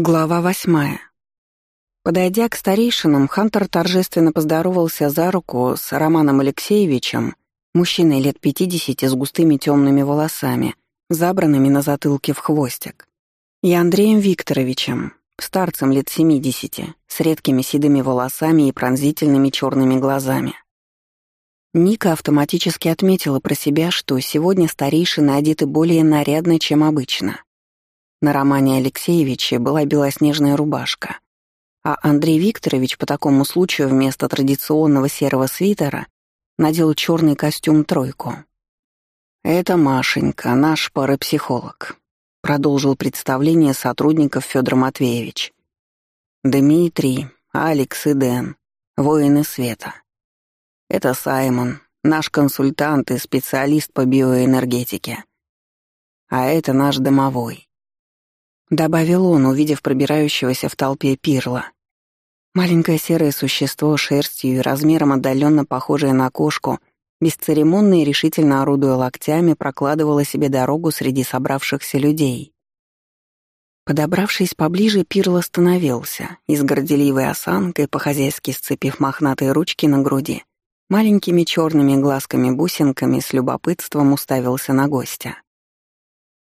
Глава восьмая. Подойдя к старейшинам, Хантер торжественно поздоровался за руку с Романом Алексеевичем, мужчиной лет пятидесяти с густыми темными волосами, забранными на затылке в хвостик, и Андреем Викторовичем, старцем лет семидесяти, с редкими седыми волосами и пронзительными черными глазами. Ника автоматически отметила про себя, что сегодня старейшины одеты более нарядно, чем обычно — на Романе Алексеевиче была белоснежная рубашка, а Андрей Викторович по такому случаю вместо традиционного серого свитера надел черный костюм-тройку. «Это Машенька, наш парапсихолог», — продолжил представление сотрудников Федор Матвеевич. «Дмитрий, Алекс и Дэн, воины света. Это Саймон, наш консультант и специалист по биоэнергетике. А это наш домовой, Добавил он, увидев пробирающегося в толпе пирла. Маленькое серое существо шерстью и размером отдаленно похожее на кошку, бесцеремонно и решительно орудуя локтями, прокладывало себе дорогу среди собравшихся людей. Подобравшись поближе, Пирл остановился и с горделивой осанкой, по-хозяйски сцепив мохнатые ручки на груди, маленькими черными глазками-бусинками с любопытством уставился на гостя.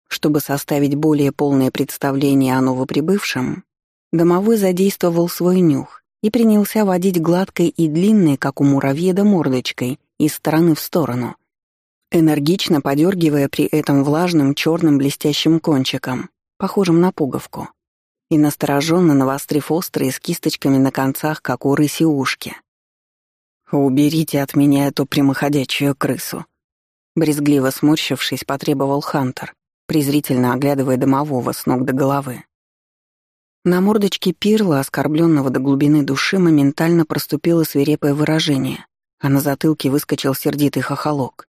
Чтобы составить более полное представление о новоприбывшем, домовой задействовал свой нюх и принялся водить гладкой и длинной, как у муравьеда, мордочкой из стороны в сторону, энергично подергивая при этом влажным черным блестящим кончиком, похожим на пуговку, и настороженно навострив острые с кисточками на концах, как у рыси ушки. «Уберите от меня эту прямоходячую крысу», брезгливо сморщившись, потребовал Хантер, презрительно оглядывая домового с ног до головы. На мордочке Пирла, оскорбленного до глубины души, моментально проступило свирепое выражение, а на затылке выскочил сердитый хохолок.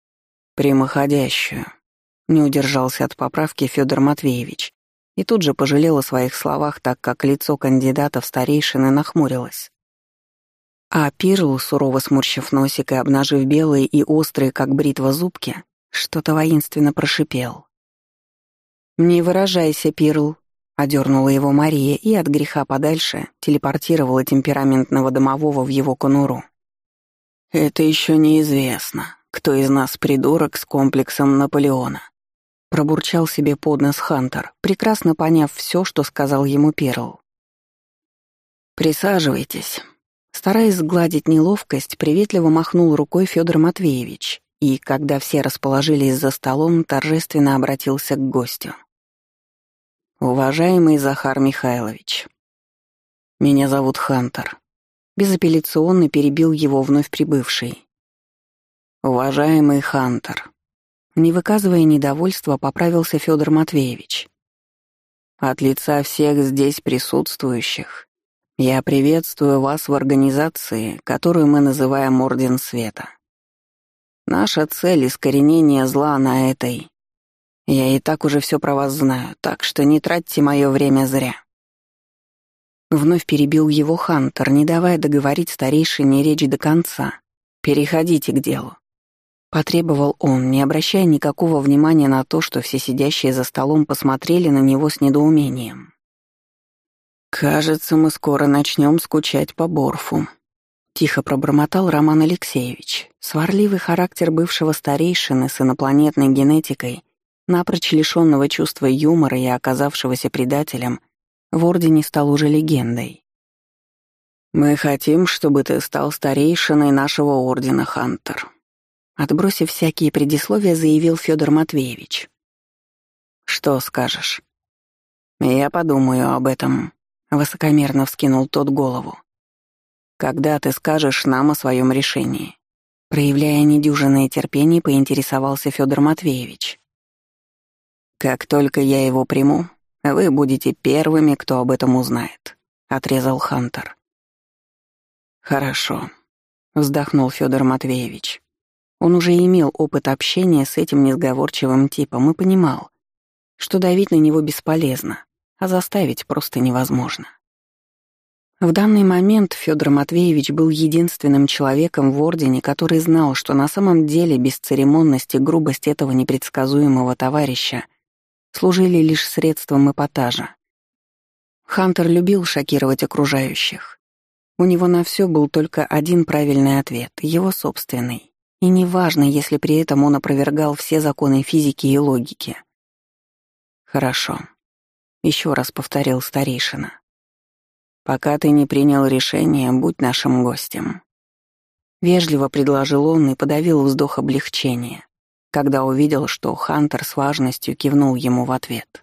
«Прямоходящую», — не удержался от поправки Федор Матвеевич и тут же пожалел о своих словах, так как лицо кандидата в старейшины нахмурилось. А Пирл, сурово сморщив носик и обнажив белые и острые, как бритва, зубки, что-то воинственно прошипел. «Не выражайся, Пирл», — одернула его Мария и от греха подальше телепортировала темпераментного домового в его конуру. «Это еще неизвестно, кто из нас придурок с комплексом Наполеона», — пробурчал себе под нос Хантер, прекрасно поняв все, что сказал ему Перл. «Присаживайтесь». Стараясь сгладить неловкость, приветливо махнул рукой Федор Матвеевич и, когда все расположились за столом, торжественно обратился к гостю. «Уважаемый Захар Михайлович, меня зовут Хантер», — безапелляционно перебил его вновь прибывший. «Уважаемый Хантер», — не выказывая недовольства, поправился Федор Матвеевич. «От лица всех здесь присутствующих я приветствую вас в организации, которую мы называем Орден Света. Наша цель — искоренение зла на этой... Я и так уже все про вас знаю, так что не тратьте мое время зря». Вновь перебил его Хантер, не давая договорить старейшине речь до конца. «Переходите к делу». Потребовал он, не обращая никакого внимания на то, что все сидящие за столом посмотрели на него с недоумением. «Кажется, мы скоро начнем скучать по Борфу», Тихо пробормотал Роман Алексеевич. Сварливый характер бывшего старейшины с инопланетной генетикой, напрочь лишенного чувства юмора и оказавшегося предателем, в Ордене стал уже легендой. «Мы хотим, чтобы ты стал старейшиной нашего Ордена, Хантер», отбросив всякие предисловия, заявил Федор Матвеевич. «Что скажешь?» «Я подумаю об этом», — высокомерно вскинул тот голову. Когда ты скажешь нам о своем решении?» Проявляя недюжинное терпение, поинтересовался Федор Матвеевич. «Как только я его приму, вы будете первыми, кто об этом узнает», — отрезал Хантер. «Хорошо», — вздохнул Федор Матвеевич. Он уже имел опыт общения с этим несговорчивым типом и понимал, что давить на него бесполезно, а заставить просто невозможно. В данный момент Федор Матвеевич был единственным человеком в Ордене, который знал, что на самом деле бесцеремонность и грубость этого непредсказуемого товарища служили лишь средством эпатажа. Хантер любил шокировать окружающих. У него на все был только один правильный ответ, его собственный. И неважно, если при этом он опровергал все законы физики и логики. «Хорошо», — еще раз повторил старейшина. «Пока ты не принял решение, будь нашим гостем». Вежливо предложил он и подавил вздох облегчения, когда увидел, что Хантер с важностью кивнул ему в ответ.